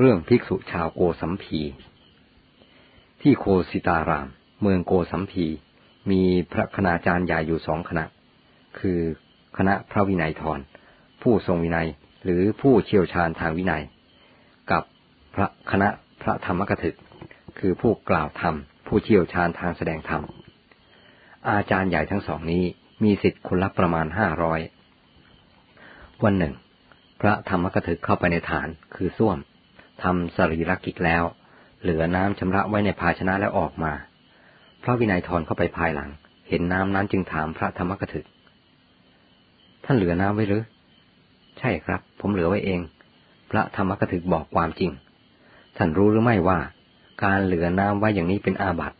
เรื่องภิกษุชาวโกสัมพี ที่โคสิตาราม เมืองโกสัมพี มีพระคณาจารย์ใหญ่อยู่สองคณะ คือคณะพระวินัยทร ผู้ทรงวินัยหรือผู้เชี่ยวชาญทางวินัย กับพระคณะพระธรรมกถึก คือผู้กล่าวธรรม ผู้เชี่ยวชาญทางแสดงธรรม อาจารย์ใหญ่ทั้งสองนี้มีสิทธิ์คนละประมาณห้าร้อยวันหนึ่ง พระธรรมกถึกเข้าไปในฐานคือส้วม ทำสรีรกิจแล้ว เหลือน้ำชำระไว้ในภาชนะแล้วออกมา พระวินัยทอนเข้าไปภายหลัง เห็นน้ำนั้นจึงถามพระธรรมกถึก ท่านเหลือน้ำไว้หรือ ใช่ครับ ผมเหลือไว้เอง พระธรรมกถึกบอกความจริง ท่านรู้หรือไม่ว่า การเหลือน้ำไว้อย่างนี้เป็นอาบัติ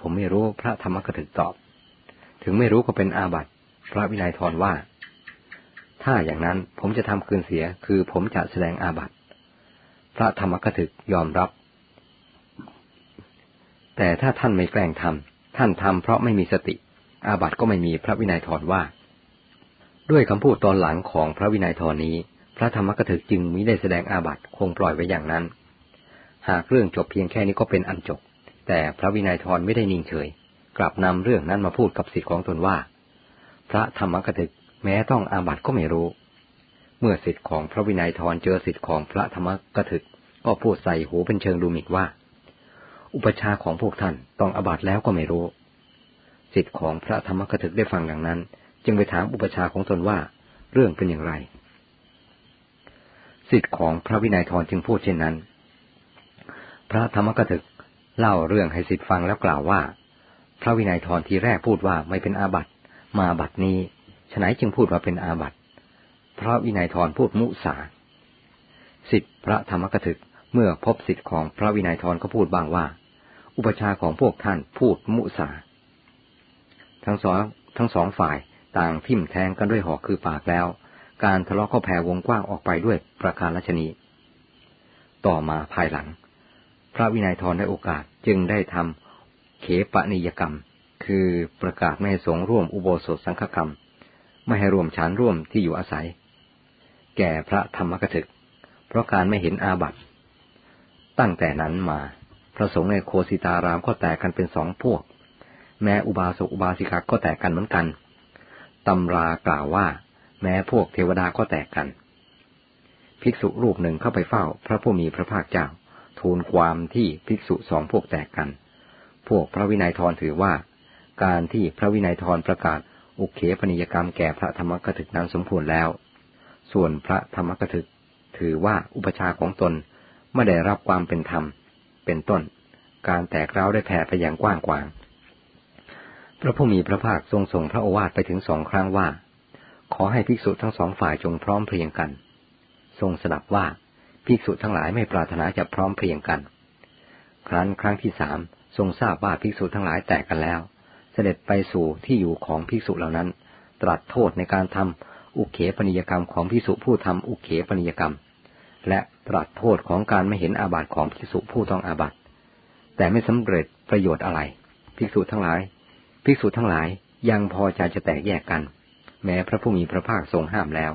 ผมไม่รู้พระธรรมกถึกตอบ ถึงไม่รู้ก็เป็นอาบัติ พระวินัยทอนว่า ถ้าอย่างนั้นผมจะทำคืนเสียคือผมจะแสดงอาบัติ พระธรรมกถึกยอมรับ แต่ถ้าท่านไม่แกล้งทำท่านทำเพราะไม่มีสติ อาบัติก็ไม่มีพระวินัยทรว่า ด้วยคำพูดตอนหลังของพระวินัยทรนี้ พระธรรมกถึกจึงมิได้แสดงอาบัติคงปล่อยไว้อย่างนั้น หากเรื่องจบเพียงแค่นี้ก็เป็นอันจบ แต่พระวินัยทรไม่ได้นิ่งเฉย กลับนำเรื่องนั้นมาพูดกับสิทธิของตนว่า พระธรรมกถึกแม้ต้องอาบัติก็ไม่รู้ เมื่อสิทธิ์ของพระวินัยทรเจอสิทธิ์ของพระธรรมกถึก ก็พูดใส่หูเป็นเชิงดูหมิ่นว่า อุปชาของพวกท่านต้องอบัตแล้วก็ไม่รู้ สิทธิ์ของพระธรรมกถึกได้ฟังดังนั้น จึงไปถามอุปชาของตนว่าเรื่องเป็นอย่างไร สิทธิ์ของพระวินัยทรจึงพูดเช่นนั้น พระธรรมกถึกเล่าเรื่องให้สิทธิ์ฟังแล้วกล่าวว่า พระวินัยทรทีแรกพูดว่าไม่เป็นอาบัตมาบัตนี้ฉนัยจึงพูดว่าเป็นอาบัต พระวินัยทรพูดมุสาสิทธิพระธรรมกถึกเมื่อพบสิทธิของพระวินัยทรก็พูดบ้างว่า อุปชาของพวกท่านพูดมุสาทั้งสองทั้งสองฝ่ายต่างทิ่มแทงกันด้วยหอกคือปากแล้ว การทะเลาะก็แผ่วงกว้างออกไปด้วยประการลชนี ต่อมาภายหลัง พระวินัยทรได้โอกาสจึงได้ทำเขปนิยกรรม คือประกาศไม่ให้สงร่วมอุโบสถสังฆกรรม ไม่ให้ร่วมฉันร่วมที่อยู่อาศัย แก่พระธรรมกถึก เพราะการไม่เห็นอาบัติ ตั้งแต่นั้นมา พระสงฆ์ในโคสิตารามก็แตกกันเป็นสองพวก แม้อุบาสกอุบาสิกาก็แตกกันเหมือนกัน ตำรากล่าวว่า แม้พวกเทวดาก็แตกกัน ภิกษุรูปหนึ่งเข้าไปเฝ้า พระผู้มีพระภาคเจ้า ทูลความที่ภิกษุสองพวกแตกกัน พวกพระวินัยทรถือว่า การที่พระวินัยทรประกาศอุเคปนิยกรรมแก่พระธรรมกถึกนั้นสมควรแล้ว ส่วนพระธรรมกถึก ถือว่าอุปชาของตนไม่ได้รับความเป็นธรรม เป็นต้น การแตกเร้าได้แผ่ไปอย่างกว้างขวาง พระผู้มีพระภาคทรงส่งพระโอวาทไปถึงสองครั้งว่า ขอให้ภิกษุทั้งสองฝ่ายจงพร้อมเพรียงกัน ทรงสดับว่าภิกษุทั้งหลายไม่ปรารถนาจะพร้อมเพรียงกัน ครั้นครั้งที่สามทรงทราบว่าภิกษุทั้งหลายแตกกันแล้ว เสด็จไปสู่ที่อยู่ของภิกษุเหล่านั้น ตรัสโทษในการทำ อุเขปนิยกรรมของพิสุผู้ทำอุเขปนิยกรรม และตรัสโทษของการไม่เห็นอาบัติของพิสุผู้ต้องอาบัติ แต่ไม่สำเร็จประโยชน์อะไรภิกษุทั้งหลายภิกษุทั้งหลายยังพอใจจะแตกแยกกัน แม้พระผู้มีพระภาคทรงห้ามแล้ว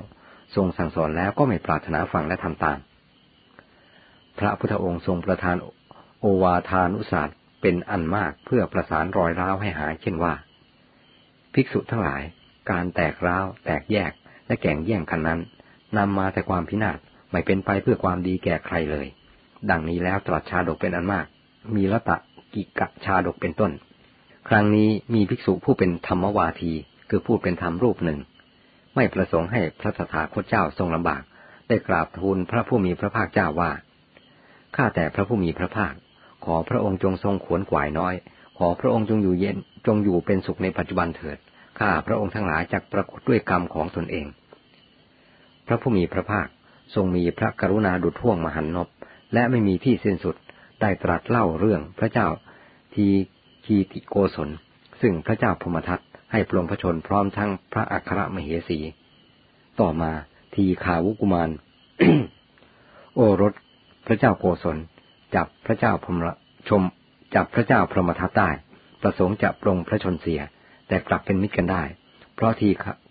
ทรงสั่งสอนแล้วก็ไม่ปรารถนาฟังและทำตาม พระพุทธองค์ทรงประทานโอวาทานุศาสตร์เป็นอันมากเพื่อประสานรอยร้าวให้หายเช่นว่า ภิกษุทั้งหลาย การแตกร้าวแตกแยก และแก่งแย่งกันนั้นนำมาแต่ความพินาศไม่เป็นไปเพื่อความดีแก่ใครเลย ดังนี้แล้วตรัสชาดกเป็นอันมาก มีละตะกิกะชาดกเป็นต้น ครั้งนี้มีภิกษุผู้เป็นธรรมวาทีคือพูดเป็นธรรมรูปหนึ่ง ไม่ประสงค์ให้พระสถาคตเจ้าทรงลำบาก ได้กราบทูลพระผู้มีพระภาคเจ้าว่าข้าแต่พระผู้มีพระภาค ขอพระองค์จงทรงขวนขวายน้อย ขอพระองค์จงอยู่เย็นจงอยู่เป็นสุขในปัจจุบันเถิด ข้าพระองค์ทั้งหลายจักปรากฏด้วยกรรมของตนเอง พระผู้มีพระภาคทรงมีพระกรุณาดุจท่วงมหันนบและไม่มีที่สิ้นสุดได้ตรัสเล่าเรื่องพระเจ้าทีคีติโกศลซึ่งพระเจ้าพมทัตให้ปลงพระชนพร้อมทั้งพระอัครมเหสี ต่อมาทีขาวุกุมาร โอรสพระเจ้าโกศลจับพระเจ้าพมชมจับพระเจ้าพรหมทัตได้ ประสงค์จะปรงพระชนเสีย แต่กลับเป็นมิตรกันได้ เพราะที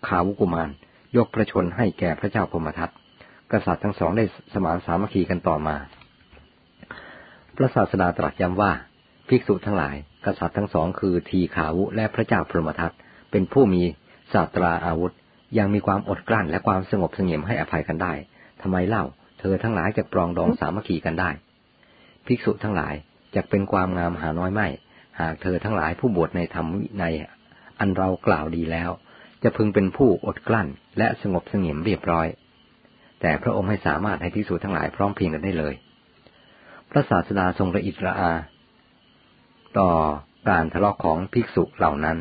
ขาวุกุมารยกพระชนให้แก่พระเจ้าพมทัตกษัตริย์ทั้งสองได้สมานสามัคคีกันต่อมา พระศาสดาตรัสย้ำว่า ภิกษุทั้งหลาย กษัตริย์ทั้งสองคือทีขาวุและพระเจ้าพรหมทัตเป็นผู้มีศาสตราอาวุธ ยังมีความอดกลั้นและความสงบเสงี่ยมให้อภัยกันได้ ทำไมเล่า เธอทั้งหลายจะปรองดองสามัคคีกันได้ ภิกษุทั้งหลายจะเป็นความงามหาน้อยไม่ หากเธอทั้งหลายผู้บวชในธรรมวินัย อันเรากล่าวดีแล้ว จะพึงเป็นผู้อดกลั้น และสงบเสงี่ยมเรียบร้อย แต่พระองค์ไม่สามารถให้ภิกษุทั้งหลายพร้อมเพียงกันได้เลย พระศาสดาทรงระอิดระอา ต่อการทะเลาะของภิกษุเหล่านั้น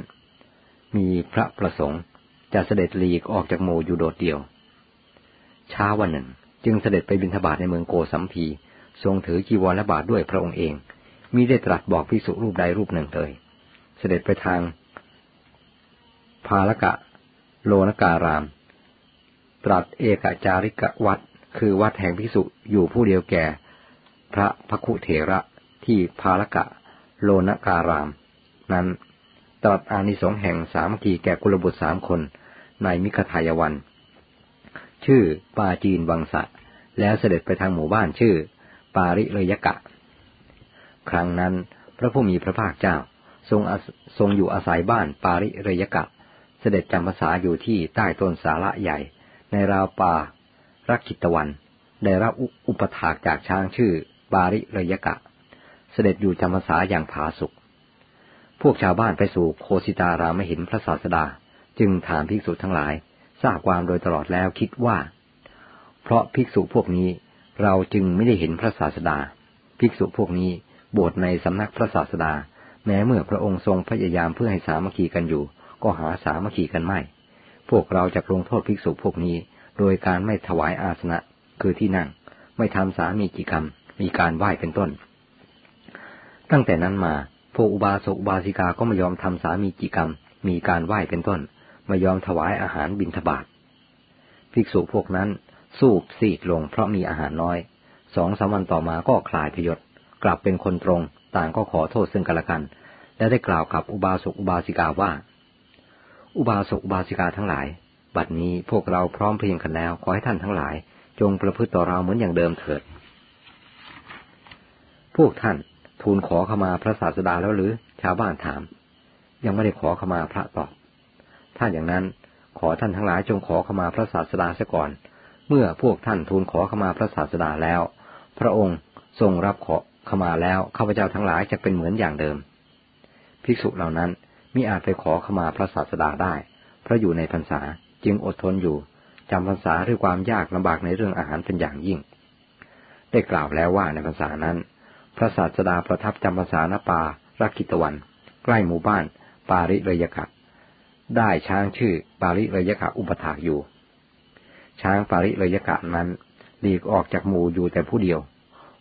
มีพระประสงค์จะเสด็จลีกออกจากโมอยู่โดดเดี่ยวเช้าวันหนึ่ง จึงเสด็จไปบิณฑบาตในเมืองโกสัมพี ทรงถือจีวรและบาทด้วยพระองค์เองมิได้ตรัสบอกพิสุรูปใดรูปหนึ่งเลย เสด็จไปทาง ภาลกะ โลนการาม ตรัสเอกจาริกวัด คือวัดแห่งพิสุอยู่ผู้เดียวแก่ พระพคุเถระที่ภาลกะ โลนการาม นั้นตรัสอานิสงส์แห่งสามกีแก่กุลบุตรสามคนในมิคทายวัน ชื่อปาจีนวังสะ แล้วเสด็จไปทางหมู่บ้านชื่อ ปาริเลยกะ ครั้งนั้นพระผู้มีพระภาคเจ้าทรงทรงอยู่อาศัยบ้านปาริเรยกะ เสด็จจำพรรษาอยู่ที่ใต้ต้นสาระใหญ่ ในราวป่ารักขิตวัน ได้รับอุปถากจากช้างชื่อปาริเรยกะ เสด็จอยู่จำพรรษาอย่างผาสุกพวกชาวบ้านไปสู่โคสิตารามเห็นพระศาสดา จึงถามภิกษุทั้งหลาย ทราบความโดยตลอดแล้วคิดว่า เพราะภิกษุพวกนี้เราจึงไม่ได้เห็นพระศาสดา ภิกษุพวกนี้บวชในสำนักพระศาสดา แม้เมื่อพระองค์ทรงพยายามเพื่อให้สามัคคีกันอยู่ ก็หาสามัคคีกันไม่ พวกเราจะลงโทษภิกษุพวกนี้ โดยการไม่ถวายอาสนะ คือที่นั่ง ไม่ทำสามีกิกรรม มีการไหว้เป็นต้น ตั้งแต่นั้นมา พวกอุบาสกอุบาสิกาก็ไม่ยอมทำสามีกิกรรม มีการไหว้เป็นต้น ไม่ยอมถวายอาหารบิณฑบาต ภิกษุพวกนั้น สูบซีดลงเพราะมีอาหารน้อย สองสามวันต่อมาก็คลายพยศ กลับเป็นคนตรง ต่างก็ขอโทษซึ่งกันและกัน และได้กล่าวกับอุบาสกอุบาสิกาว่า อุบาสกอุบาสิกาทั้งหลาย บัดนี้พวกเราพร้อมเพียงกันแล้ว ขอให้ท่านทั้งหลาย จงประพฤติต่อเราเหมือนอย่างเดิมเถิด พวกท่านทูลขอขมาพระศาสดาแล้วหรือ ชาวบ้านถาม ยังไม่ได้ขอขมาพระตอบ ถ้าอย่างนั้นขอท่านทั้งหลายจงขอขมาพระศาสดาเสียก่อน เมื่อพวกท่านทูลขอขมาพระศาสดาแล้ว พระองค์ทรงรับขอขมาแล้วข้าพเจ้าทั้งหลายจะเป็นเหมือนอย่างเดิม ภิกษุเหล่านั้น มิอาจไปขอขมาพระศาสดาได้ เพราะอยู่ในพรรษาจึงอดทนอยู่จำพรรษาด้วยความยากลำบากในเรื่องอาหารเป็นอย่างยิ่ง ได้กล่าวแล้วว่าในพรรษานั้น พระศาสดาประทับจำพรรษาณป่ารักกิตวัน ใกล้หมู่บ้าน ปาริเรยกะ ได้ช้างชื่อปาริเลยกะอุปถากอยู่ ช้างปาริเลยกะนั้นหลีกออกจากหมู่อยู่แต่ผู้เดียว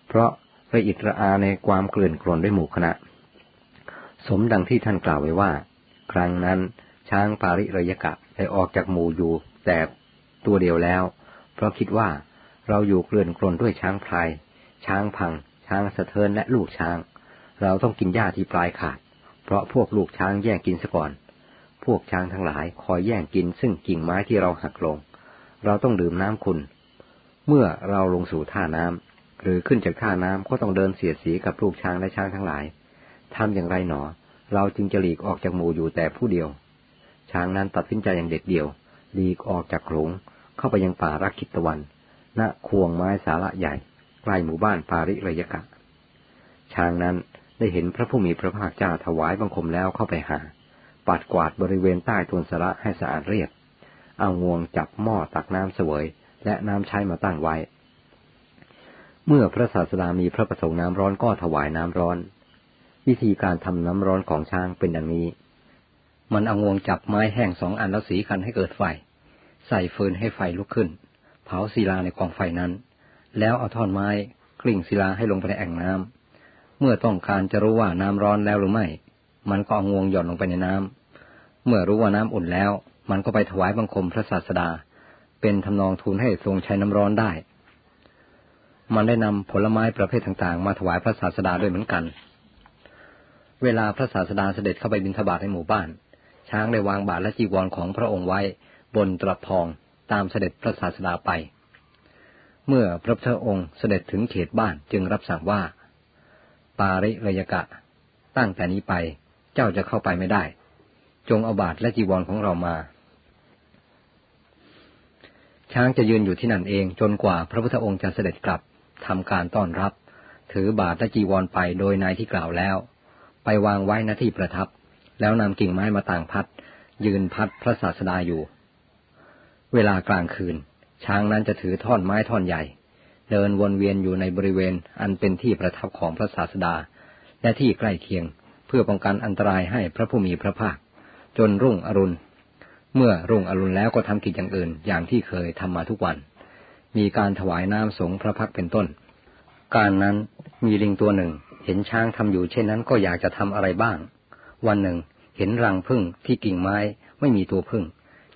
เพราะไปอิตระอาในความเกลื่อนกลนด้วยหมู่คณะ สมดังที่ท่านกล่าวไว้ว่า ครั้งนั้นช้างปาริเลยกะได้ออกจากหมู่อยู่แต่ตัวเดียวแล้ว เพราะคิดว่าเราอยู่เกลื่อนกลนด้วยช้างพลาย ช้างพัง ช้างสะเทินและลูกช้าง เราต้องกินหญ้าที่ปลายขาด เพราะพวกลูกช้างแย่งกินซะก่อน พวกช้างทั้งหลายคอยแย่งกินซึ่งกิ่งไม้ที่เราหักลง เราต้องดื่มน้ำคุณ เมื่อเราลงสู่ท่าน้ำหรือขึ้นจากท่าน้ำก็ต้องเดินเสียดสีกับลูกช้างและช้างทั้งหลาย ทำอย่างไรหนอ เราจึงจะหลีกออกจากหมู่อยู่แต่ผู้เดียว ช้างนั้นตัดสินใจอย่างเด็ดเดี่ยว หลีกออกจากโขลงเข้าไปยังป่ารักขิตวัน ณ ควงไม้สาระใหญ่ ใกล้หมู่บ้านปาริระยกะ ช้างนั้นได้เห็นพระผู้มีพระภาคเจ้าถวายบังคมแล้วเข้าไปหา ปัดกวาดบริเวณใต้ทุนสระให้สะอาดเรียบ เอางวงจับหม้อตักน้ำเสวย และน้ำใช้มาตั้งไว้ เมื่อพระศาสดามีพระประสงค์น้ำร้อนก็ถวายน้ำร้อน วิธีการทำน้ำร้อนของช้างเป็นอย่างนี้ มันเอางวงจับไม้แห้งสองอันแล้วสีคันให้เกิดไฟ ใส่ฟืนให้ไฟลุกขึ้น เผาศิลาในกองไฟนั้น แล้วเอาท่อนไม้กลิ่งศิลาให้ลงไปในแอ่งน้ำ เมื่อต้องการจะรู้ว่าน้ำร้อนแล้วหรือไม่ มันก็เอางวงหย่อนลงไปในน้ำ เมื่อรู้ว่าน้ำอุ่นแล้ว มันก็ไปถวายบังคมพระศาสดา เป็นทำนองทูลให้ทรงใช้น้ำร้อนได้ มันได้นำผลไม้ประเภทต่างๆ มาถวายพระศาสดาด้วยเหมือนกัน เวลาพระศาสดาเสด็จเข้าไปบิณฑบาตในหมู่บ้าน ช้างได้วางบาตรและจีวรของพระองค์ไว้ บนตรพองตามเสด็จพระศาสดาไป เมื่อพระพุทธองค์เสด็จถึงเขตบ้านจึงรับสั่งว่า ปาริเลยกะ ตั้งแต่นี้ไปเจ้าจะเข้าไปไม่ได้ จงเอาบาทและจีวรของเรามา ช้างจะยืนอยู่ที่นั่นเองจนกว่าพระพุทธองค์จะเสด็จกลับทำการต้อนรับ ถือบาทและจีวรไปโดยนายที่กล่าวแล้ว ไปวางไว้ณที่ประทับ แล้วนำกิ่งไม้มาต่างพัด ยืนพัดพระศาสดาอยู่ เวลากลางคืน ช้างนั้นจะถือท่อนไม้ท่อนใหญ่ เดินวนเวียนอยู่ในบริเวณอันเป็นที่ประทับของพระศาสดา และที่ใกล้เคียง เพื่อป้องกันอันตรายให้พระผู้มีพระภาค จนรุ่งอรุณ เมื่อรุ่งอรุณแล้วก็ทำกิจอย่างอื่นอย่างที่เคยทำมาทุกวัน มีการถวายน้ำสงพระพักเป็นต้น การนั้นมีลิงตัวหนึ่ง เห็นช้างทำอยู่เช่นนั้นก็อยากจะทำอะไรบ้าง วันหนึ่ง เห็นรังพึ่งที่กิ่งไม้ไม่มีตัวพึ่ง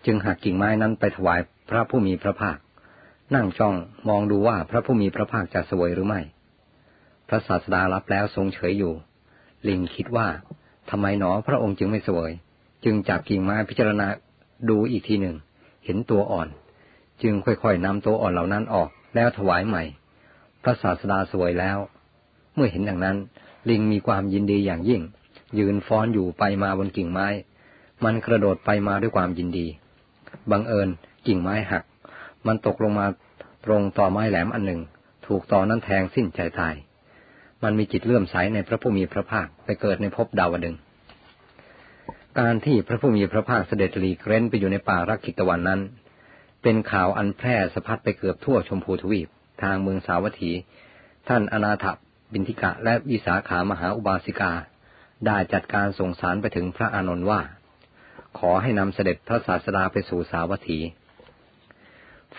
จึงหักกิ่งไม้นั้นไปถวายพระผู้มีพระภาค นั่งจ้องมองดูว่าพระผู้มีพระภาคจะสวยหรือไม่ พระศาสดารับแล้วทรงเฉยอยู่ ลิงคิดว่าทำไมหนอพระองค์จึงไม่สวย จึงจับกิ่งไม้พิจารณาดูอีกทีหนึ่ง เห็นตัวอ่อน จึงค่อยๆนำตัวอ่อนเหล่านั้นออกแล้วถวายใหม่ พระศาสดาสวยแล้ว เมื่อเห็นอย่างนั้น ลิงมีความยินดีอย่างยิ่ง ยืนฟ้อนอยู่ไปมาบนกิ่งไม้ มันกระโดดไปมาด้วยความยินดี บังเอิญกิ่งไม้หัก มันตกลงมาตรงต่อไม้แหลมอันหนึ่ง ถูกต่อนั้นแทงสิ้นใจตาย มันมีจิตเลื่อมใสในพระผู้มีพระภาคไปเกิดในภพดาวดึงการที่พระผู้มีพระภาคเสด็จหลีกเร้นไปอยู่ในป่ารักขิตวันนั้น เป็นข่าวอันแพร่สะพัดไปเกือบทั่วชมพูทวีป ทางเมืองสาวัตถี ท่านอนาถ บินทิกะและวิสาขามหาอุบาสิกา ได้จัดการส่งสารไปถึงพระอานนท์ว่า ขอให้นำเสด็จพระศาสดาไปสู่สาวัตถี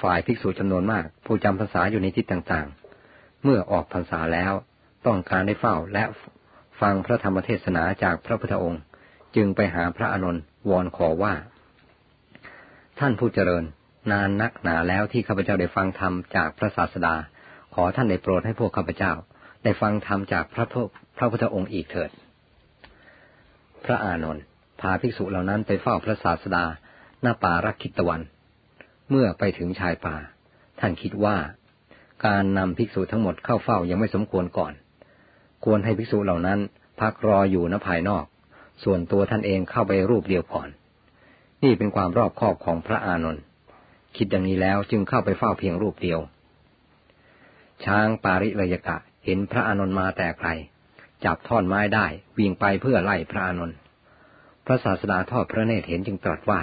ฝ่ายภิกษุจำนวนมาก ผู้จำภาษาอยู่ในทิศต่างๆ เมื่อออกพรรษาแล้วต้องการได้เฝ้าและฟังพระธรรมเทศนาจากพระพุทธองค์ จึงไปหาพระอานนท์วอนขอว่า ท่านผู้เจริญ นานนักหนาแล้วที่ข้าพเจ้าได้ฟังธรรมจากพระศาสดา ขอท่านได้โปรดให้พวกข้าพเจ้า ได้ฟังธรรมจากพระพระพุทธองค์อีกเถิด พระอานนท์พาภิกษุเหล่านั้นไปเฝ้าพระศาสดาหน้าป่ารักคิตวัน เมื่อไปถึงชายป่า ท่านคิดว่า การนำภิกษุทั้งหมดเข้าเฝ้ายังไม่สมควรก่อน ควรให้ภิกษุเหล่านั้นพักรออยู่ณภายนอก ส่วนตัวท่านเองเข้าไปรูปเดียวก่อน นี่เป็นความรอบคอบของพระอานนท์คิดดังนี้แล้วจึงเข้าไปเฝ้าเพียงรูปเดียว ช้างปาริเลยกะ เห็นพระอานนท์มาแต่ไกลจับท่อนไม้ได้วิ่งไปเพื่อไล่พระอานนท์พระศาสดาทอดพระเนตรเห็นจึงตรัสว่า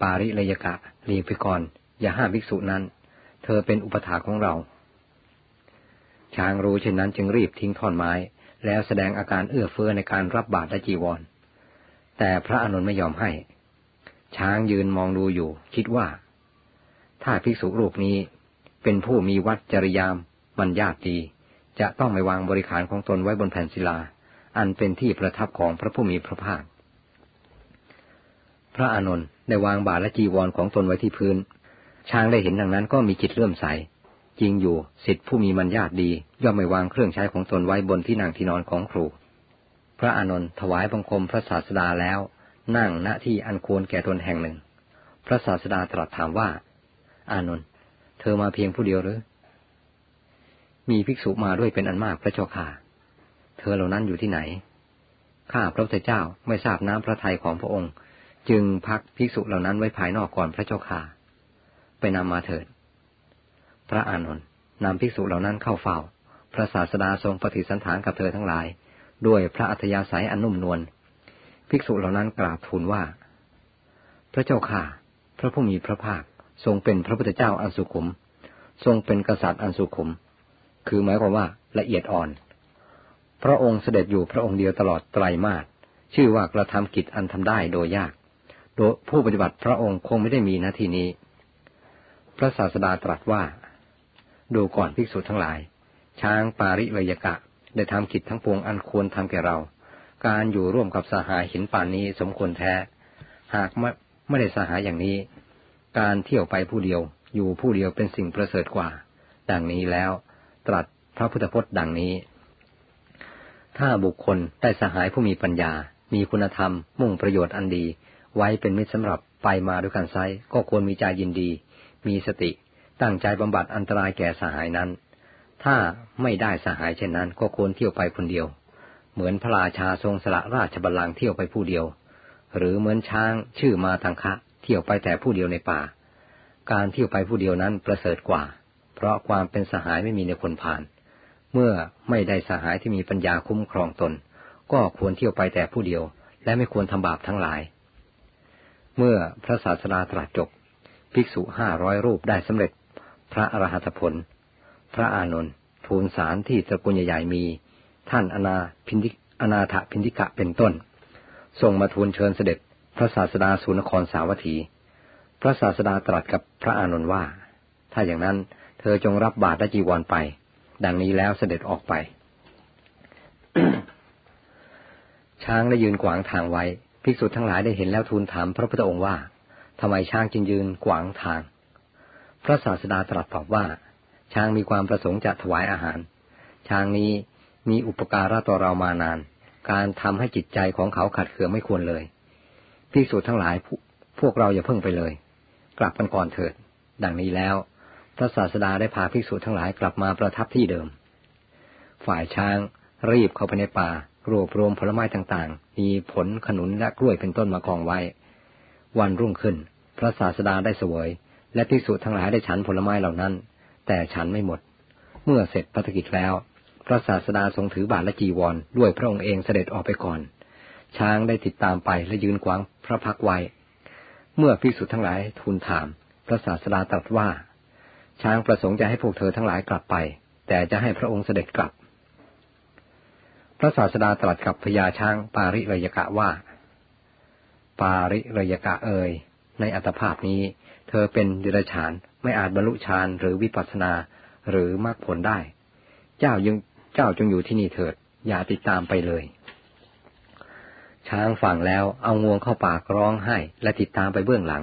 ปาริเลยกะเลียงไปก่อนอย่าห้ามภิกษุนั้น เธอเป็นอุปถาของเรา ช้างรู้เช่นนั้นจึงรีบทิ้งท่อนไม้ แล้วแสดงอาการเอื้อเฟื้อในการรับบาตรและจีวร แต่พระอนุนไม่ยอมให้ ช้างยืนมองดูอยู่ คิดว่า ถ้าภิกษุรูปนี้เป็นผู้มีวัดจริยาม มันยากดี จะต้องไม่วางบริขารของตนไว้บนแผ่นศิลา อันเป็นที่ประทับของพระผู้มีพระภาค พระอานนท์ได้วางบาตรและจีวรของตนไว้ที่พื้น ช้างได้เห็นดังนั้นก็มีจิตเลื่อมใส จริงอยู่สิทธิผู้มีมัญญาตดี ย่อมไม่วางเครื่องใช้ของตนไว้บนที่นั่งที่นอนของครู พระอานนท์ถวายบังคมพระศาสดาแล้ว นั่งณที่อันควรแก่ตนแห่งหนึ่ง พระศาสดาตรัสถามว่า อานนท์เธอมาเพียงผู้เดียวหรือ มีภิกษุมาด้วยเป็นอันมากพระเจ้าค่ะ เธอเหล่านั้นอยู่ที่ไหน ข้าพระพุทธเจ้าไม่ทราบน้ำพระทัยของพระองค์ จึงพักภิกษุเหล่านั้นไว้ภายนอกก่อนพระเจ้าค่ะ ไปนำมาเถิด พระอานนท์นำภิกษุเหล่านั้นเข้าเฝ้า พระศาสดาทรงปฏิสันถานกับเธอทั้งหลาย ด้วยพระอัธยาศัยอันนุ่มนวล ภิกษุเหล่านั้นกราบทูลว่า พระเจ้าข่าพระผู้มีพระภาคทรงเป็นพระพุทธเจ้าอันสุขุม ทรงเป็นกษัตริย์อันสุขุม คือหมายความว่าละเอียดอ่อน พระองค์เสด็จอยู่พระองค์เดียวตลอดไตรมาสชื่อว่ากระทำกิจอันทำได้โดยยาก โดยผู้ปฏิบัติพระองค์คงไม่ได้มีหน้าที่นี้ พระศาสดาตรัสว่า ดูก่อนภิกษุทั้งหลาย ช้างปาริวยกะ ได้ทำกิจทั้งปวงอันควรทำแก่เรา การอยู่ร่วมกับสหายหินป่านนี้สมควรแท้ หากไม่ไม่ได้สหายอย่างนี้ การเที่ยวไปผู้เดียวอยู่ผู้เดียวเป็นสิ่งประเสริฐกว่า ดังนี้แล้ว ตรัสพระพุทธพจน์ดังนี้ ถ้าบุคคลได้สหายผู้มีปัญญา มีคุณธรรม มุ่งประโยชน์อันดี ไว้เป็นมิตรสำหรับไปมาด้วยกันไซก็ควรมีใจยินดี มีสติ ตั้งใจบำบัดอันตรายแก่สหายนั้น ถ้าไม่ได้สหายเช่นนั้น ก็ควรเที่ยวไปคนเดียว เหมือนพระราชาทรงสละราชบัลลังก์เที่ยวไปผู้เดียว หรือเหมือนช้างชื่อมาทังคะ เที่ยวไปแต่ผู้เดียวในป่า การเที่ยวไปผู้เดียวนั้นประเสริฐกว่า เพราะความเป็นสหายไม่มีในคนผ่าน เมื่อไม่ได้สหายที่มีปัญญาคุ้มครองตน ก็ควรเที่ยวไปแต่ผู้เดียว และไม่ควรทำบาปทั้งหลาย เมื่อพระศาสดาตรัสจบ ภิกษุห้าร้อยรูปได้สำเร็จ พระอรหัตผล พระอานนท์ทูลสารที่ตระกูลใหญ่ๆมี ท่านอนาพินทิอนาถพินทิกะเป็นต้นส่งมาทูลเชิญเสด็จ พระศาสดาสุนครสาวัตถี พระศาสดาตรัสกับพระอานนท์ว่า ถ้าอย่างนั้น เธอจงรับบาตรและจีวรไป ดังนี้แล้วเสด็จออกไป ช้างได้ยืนขวางทางไว้ ภิกษุทั้งหลายได้เห็นแล้วทูลถามพระพุทธองค์ว่าทำไมช้างจึงยืนขวางทาง พระศาสดาตรัสตอบว่า ช้างมีความประสงค์จะถวายอาหาร ช้างนี้มีอุปการะต่อเรามานาน การทำให้จิตใจของเขาขัดเคืองไม่ควรเลยภิกษุทั้งหลายพวกเราอย่าเพิ่งไปเลย กลับกันก่อนเถิด ดังนี้แล้ว พระศาสดาได้พาภิกษุทั้งหลายกลับมาประทับที่เดิม ฝ่ายช้างรีบเข้าไปในป่ารวบรวมผลไม้ต่างๆ มีผลขนุนและกล้วยเป็นต้นมากองไว้ วันรุ่งขึ้น พระศาสดาได้เสวย และภิกษุทั้งหลายได้ฉันผลไม้เหล่านั้น แต่ฉันไม่หมด เมื่อเสร็จภารกิจแล้ว พระศาสดาทรงถือบาทและจีวร ด้วยพระองค์เองเสด็จออกไปก่อน ช้างได้ติดตามไปและยืนขวางพระพักไว้ เมื่อภิกษุทั้งหลายทูลถาม พระศาสดาตรัสว่า ช้างประสงค์จะให้พวกเธอทั้งหลายกลับไป แต่จะให้พระองค์เสด็จกลับ พระศาสดาตรัสกับพญาช้างปาริรยกะว่า ปาริรยกะเอยในอัตภาพนี้ เธอเป็นดิรฉานไม่อาจบรรลุฌานหรือวิปัสสนาหรือมรรคผลได้ เจ้ายังเจ้าจงอยู่ที่นี่เถิด อย่าติดตามไปเลย ช้างฟังแล้วเอางวงเข้าปากร้องให้และติดตามไปเบื้องหลัง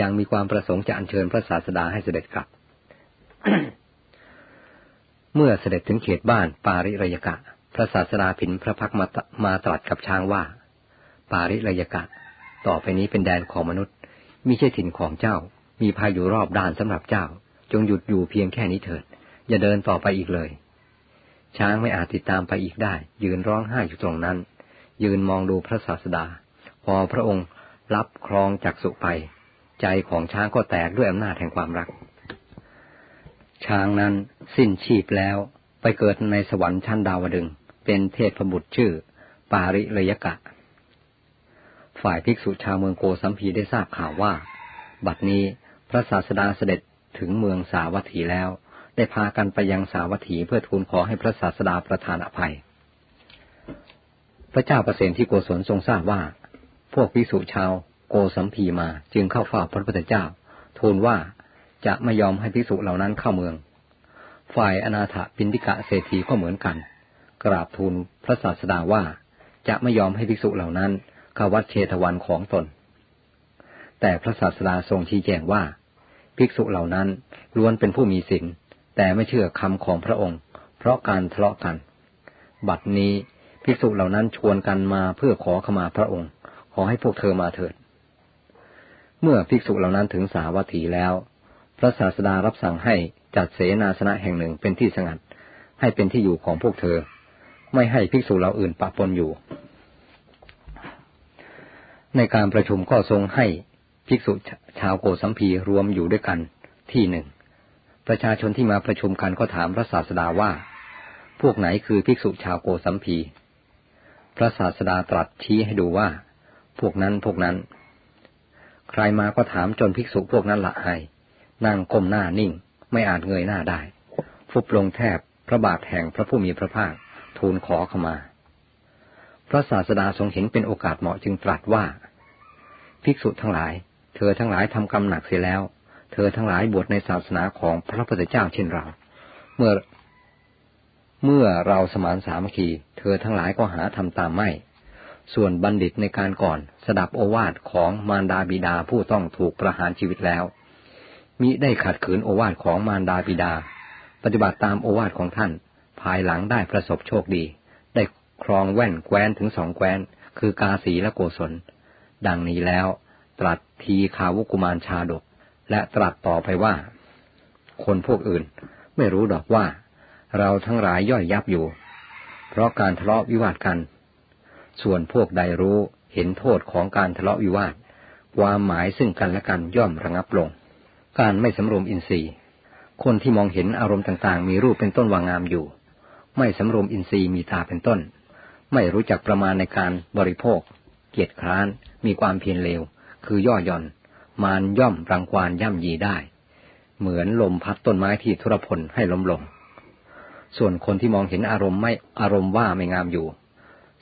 ยังมีความประสงค์จะอัญเชิญพระศาสดาให้เสด็จกลับ เมื่อเสด็จถึงเขตบ้านปาริรยกะ พระศาสดาผินพระพักมามาตรัสกับช้างว่า ปาริรยกะ ต่อไปนี้เป็นแดนของมนุษย์มิใช่ถิ่นของเจ้า มีพายุรอบด้านสำหรับเจ้า จงหยุดอยู่เพียงแค่นี้เถิด อย่าเดินต่อไปอีกเลย ช้างไม่อาจติดตามไปอีกได้ ยืนร้องไห้อยู่ตรงนั้น ยืนมองดูพระศาสดา พอพระองค์รับครองจักสุไป ใจของช้างก็แตกด้วยอำนาจแห่งความรัก ช้างนั้นสิ้นชีพแล้วไปเกิดในสวรรค์ชั้นดาวดึง เป็นเทพบุตรชื่อ ปาริเลยกะ ฝ่ายภิกษุชาวเมืองโกสัมพีได้ทราบข่าวว่า บัดนี้พระศาสดาเสด็จถึงเมืองสาวัตถีแล้ว ได้พากันไปยังสาวัตถีเพื่อทูลขอให้พระศาสดาประทานอภัย พระเจ้าประเสนที่โกศลทรงทราบว่า พวกภิกษุชาวโกสัมพีมาจึงเข้าเฝ้าพระพุทธเจ้า ทูลว่า จะไม่ยอมให้ภิกษุเหล่านั้นเข้าเมือง ฝ่ายอนาถปินฑิกะเศรษฐีก็เหมือนกัน กราบทูลพระศาสดาว่าจะไม่ยอมให้ภิกษุเหล่านั้นเข้าวัดเชตวันของตน แต่พระศาสดาทรงชี้แจงว่า ภิกษุเหล่านั้นล้วนเป็นผู้มีศีลแต่ไม่เชื่อคำของพระองค์ เพราะการทะเลาะกัน บัดนี้ภิกษุเหล่านั้นชวนกันมาเพื่อขอขมาพระองค์ ขอให้พวกเธอมาเถิด เมื่อภิกษุเหล่านั้นถึงสาวัตถีแล้ว ระศาสดารับสั่งให้จัดเสนาสนะแห่งหนึ่งเป็นที่สงัด ให้เป็นที่อยู่ของพวกเธอ ไม่ให้ภิกษุเหล่าอื่นปะปนอยู่ ในการประชุมก็ทรงให้ภิกษุชาวโกสัมพีรวมอยู่ด้วยกันที่หนึ่ง ประชาชนที่มาประชุมกันก็ถามพระศาสดาว่า พวกไหนคือภิกษุชาวโกสัมพี พระศาสดาตรัสชี้ให้ดูว่า พวกนั้นพวกนั้น ใครมาก็ถามจนภิกษุพวกนั้นละอาย นั่งก้มหน้านิ่ง ไม่อาจเงยหน้าได้ ฟุบลงแทบพระบาทแห่งพระผู้มีพระภาค ทูลขอเข้ามา พระศาสดาทรงเห็นเป็นโอกาสเหมาะจึงตรัสว่า ภิกษุทั้งหลาย เธอทั้งหลายทำกรรมหนักเสียแล้ว เธอทั้งหลายบวชในศาสนาของพระพุทธเจ้าเช่นเรา เมื่อ เมื่อเราสมานสามัคคี เธอทั้งหลายก็หาทำตามไม่ส่วนบัณฑิตในการก่อนสดับโอวาทของมารดาบิดาผู้ต้องถูกประหารชีวิตแล้ว มิได้ขัดขืนโอวาทของมารดาบิดา ปฏิบัติตามโอวาทของท่าน ภายหลังได้ประสบโชคดี ได้ครองแว่นแคว้นถึงสองแคว้น คือกาสีและโกศล ดังนี้แล้วตรัสทีคาวุกุมารชาดก และตรัสต่อไปว่า คนพวกอื่นไม่รู้ดอกว่า เราทั้งหลายย่อยยับอยู่ เพราะการทะเลาะวิวาทกัน ส่วนพวกใดรู้เห็นโทษของการทะเลาะวิวาทความหมายซึ่งกันและกันย่อมระงับลง การไม่สำรวมอินทรีย์ คนที่มองเห็นอารมณ์ต่างๆ มีรูปเป็นต้นวางงามอยู่ ไม่สำรวมอินทรีย์มีตาเป็นต้น ไม่รู้จักประมาณในการบริโภค เกียรติคร้าน มีความเพียรเลว คือย่อหย่อน มานย่อมรังควานย่ำยีได้ เหมือนลมพัดต้นไม้ที่ทุรพลให้ล้มลง ส่วนคนที่มองเห็นอารมณ์ไม่อารมณ์ว่าไม่งามอยู่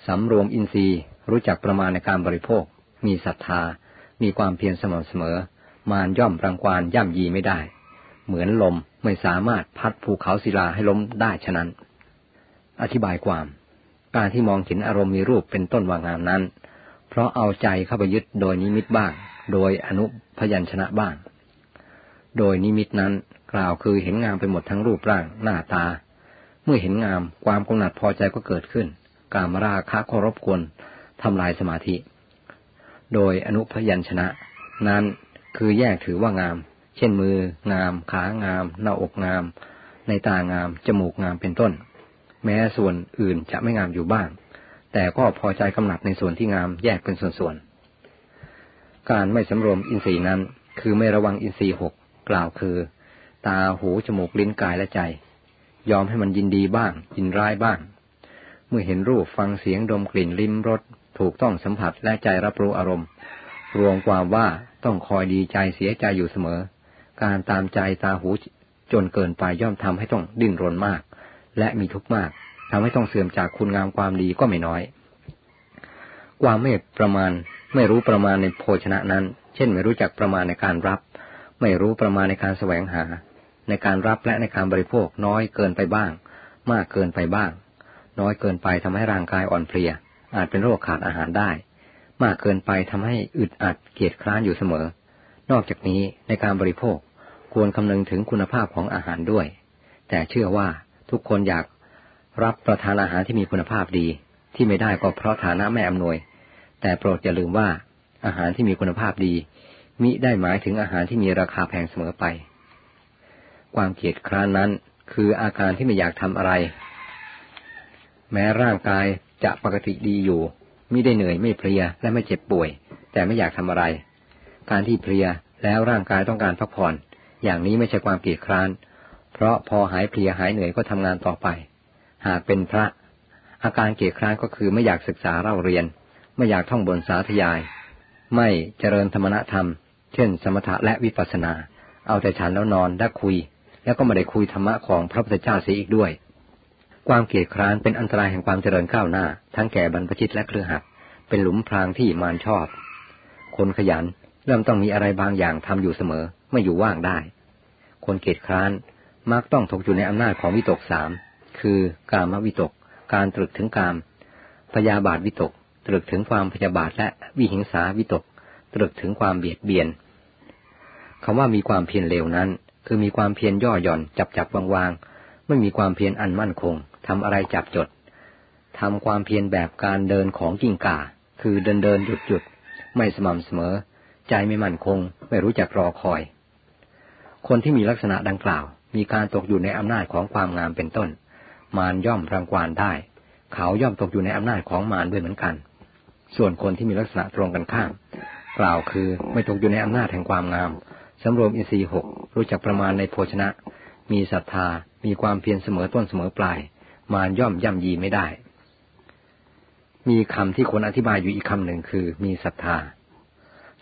สำรวมอินทรีย์รู้จักประมาณในการบริโภค มีศรัทธา มีความเพียรสม่ำเสมอ มานย่อมรังควานย่ำยีไม่ได้ เหมือนลมไม่สามารถพัดภูเขาศิลาให้ล้มได้ฉะนั้น อธิบายความ การที่มองเห็นอารมณ์มีรูปเป็นต้นวางงามนั้น เพราะเอาใจเข้าไปยึดโดยนิมิตบ้าง โดยอนุพยัญชนะบ้าง โดยนิมิตนั้นกล่าวคือเห็นงามไปหมดทั้งรูปร่างหน้าตา เมื่อเห็นงามความกำหนัดพอใจก็เกิดขึ้น การมราคะก็รบกวนทำลายสมาธิ โดยอนุพยัญชนะ นั้น คือแยกถือว่างาม เช่นมือ งาม ขางาม หน้าอกงาม ในตางาม จมูกงามเป็นต้น แม้ส่วนอื่นจะไม่งามอยู่บ้าง แต่ก็พอใจกำหนัดในส่วนที่งามแยกเป็นส่วนๆ การไม่สำรวมอินทรีย์นั้น คือไม่ระวังอินทรีย์หกกล่าวคือ ตา หู จมูก ลิ้น กาย และใจ ยอมให้มันยินดีบ้าง ยินร้ายบ้าง เมื่อเห็นรูป ฟังเสียง ดมกลิ่น ลิ้มรส ถูกต้องสัมผัส และใจรับรู้อารมณ์ รวมความว่าต้องคอยดีใจเสียใจอยู่เสมอ การตามใจตาหูจนเกินไปย่อมทำให้ต้องดิ้นรนมาก และมีทุกข์มากทำให้ต้องเสื่อมจากคุณงามความดีก็ไม่น้อย ความไม่ประมาณไม่รู้ประมาณในโภชนะนั้น เช่น ไม่รู้จักประมาณในการรับ ไม่รู้ประมาณในการแสวงหา ในการรับและในการบริโภคน้อยเกินไปบ้าง มากเกินไปบ้าง น้อยเกินไปทำให้ร่างกายอ่อนเพลีย อาจเป็นโรคขาดอาหารได้ มากเกินไปทำให้อึดอัดเกียจคร้านอยู่เสมอ นอกจากนี้ในการบริโภคควรคำนึงถึงคุณภาพของอาหารด้วย แต่เชื่อว่าทุกคนอยากรับประทานอาหารที่มีคุณภาพดี ที่ไม่ได้ก็เพราะฐานะไม่อำนวย แต่โปรดอย่าลืมว่าอาหารที่มีคุณภาพดี มิได้หมายถึงอาหารที่มีราคาแพงเสมอไป ความเกียจคร้านนั้น คืออาการที่ไม่อยากทำอะไร แม้ร่างกายจะปกติดีอยู่ ไมิได้เหนื่อยไม่เพลียและไม่เจ็บป่วย แต่ไม่อยากทำอะไร การที่เพลียแล้วร่างกายต้องการพักผ่อน อย่างนี้ไม่ใช่ความเกลียดคร้าน เพราะพอหายเพลียหายเหนื่อยก็ทำงานต่อไป หากเป็นพระ อาการเกลียดคร้านก็คือไม่อยากศึกษาเล่าเรียน ไม่อยากท่องบนสาธยาย ไม่เจริญธรรมนธรรม เช่น สมถะและวิปัสสนา เอาแต่ฉันแล้วนอนได้คุย แล้วก็ไม่ได้คุยธรรมะของพระพุทธเจ้าเสียอีกด้วย ความเกียดคร้านเป็นอันตรายแห่งความเจริญก้าวหน้า ทั้งแก่บรรพชิตและเครือขัดเป็นหลุมพรางที่มารชอบ คนขยันเริ่มต้องมีอะไรบางอย่างทำอยู่เสมอ ไม่อยู่ว่างได้ คนเกียดคร้านมักต้องตกอยู่ในอำนาจของวิตกสามคือกามวิตก การตรึกถึงกาม พยาบาทวิตก ตรึกถึงความพยาบาทและวิหิงสาวิตก ตรึกถึงความเบียดเบียนคำว่ามีความเพียรเร็วนั้น คือมีความเพียรย่อหย่อนจับจับวางวางไม่มีความเพียรอันมั่นคง ทำอะไรจับจดทำความเพียรแบบการเดินของกิ่งก่า คือเดินเดินหยุดหยุดไม่สม่ำเสมอ ใจไม่มั่นคง ไม่รู้จักรอคอย คนที่มีลักษณะดังกล่าว มีการตกอยู่ในอำนาจของความงามเป็นต้น มารย่อมรังควานได้ เขาย่อมตกอยู่ในอำนาจของมารด้วยเหมือนกัน ส่วนคนที่มีลักษณะตรงกันข้าม กล่าวคือไม่ตกอยู่ในอำนาจแห่งความงามสำรวมอินทรีย์หกรู้จักประมาณในโภชนะ มีศรัทธา มีความเพียรเสมอต้นเสมอปลาย มารย่อมย่ำยีไม่ได้ มีคำที่ควรอธิบายอยู่อีกคำหนึ่งคือ มีศรัทธา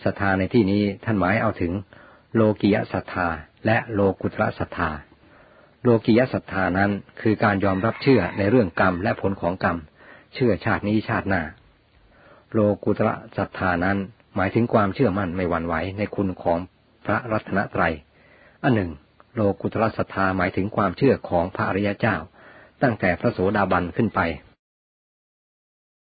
ศรัทธาในที่นี้ท่านหมายเอาถึง โลกิยศรัทธา และโลกุตระศรัทธา โลกิยศรัทธานั้นคือการยอมรับเชื่อในเรื่องกรรมและผลของกรรม เชื่อชาตินี้ชาติหน้า โลกุตระศรัทธานั้นหมายถึงความเชื่อมั่นไม่หวั่นไหวในคุณของพระรัตนตรัย อันหนึ่ง โลกุตระศรัทธาหมายถึงความเชื่อของพระอริยเจ้า ตั้งแต่พระโสดาบันขึ้นไป